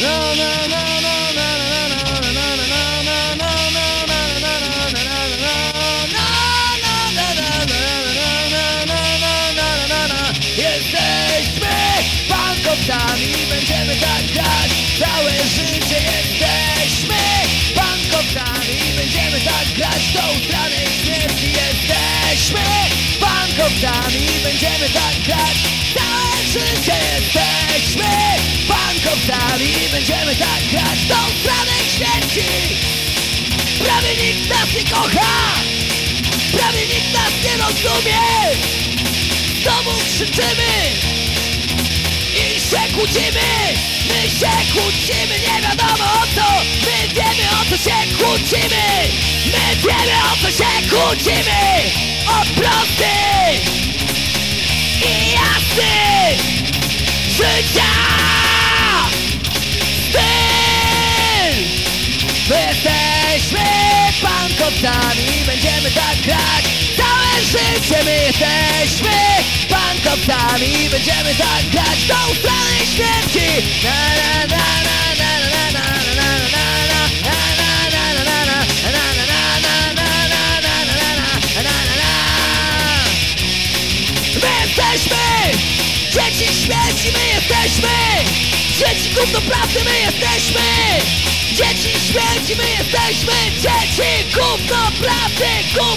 No, no. Bankowcami, będziemy tak grać całe życie Jesteśmy bankowcami, będziemy tak grać tą stronę śmierci Jesteśmy bankowcami, będziemy tak grać całe życie Jesteśmy bankowcami, będziemy tak grać tą stronę śmierci. Prawie nikt nas nie kocha Prawie nikt nas nie rozumie. Znowu krzyczymy? I się kłócimy My się kłócimy Nie wiadomo o co My wiemy o co się kłócimy My wiemy o co się kłócimy O prosty I jasny Życia Styl. My jesteśmy bankowcami Będziemy tak grać całe życie. My jesteśmy bankowcami Będziemy tak grać tą dziewczynki na, na, na. Jesteśmy! Śmierci my jesteśmy! Trzeci gówno prawdy my jesteśmy! Dzieci śmierci my jesteśmy! Dzieci gówno prawdy! Gówno